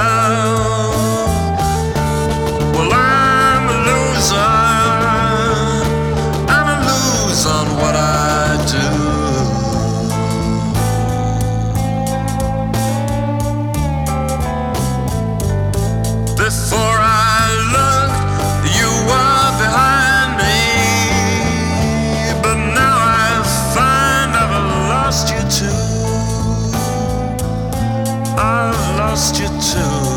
gone lost you too.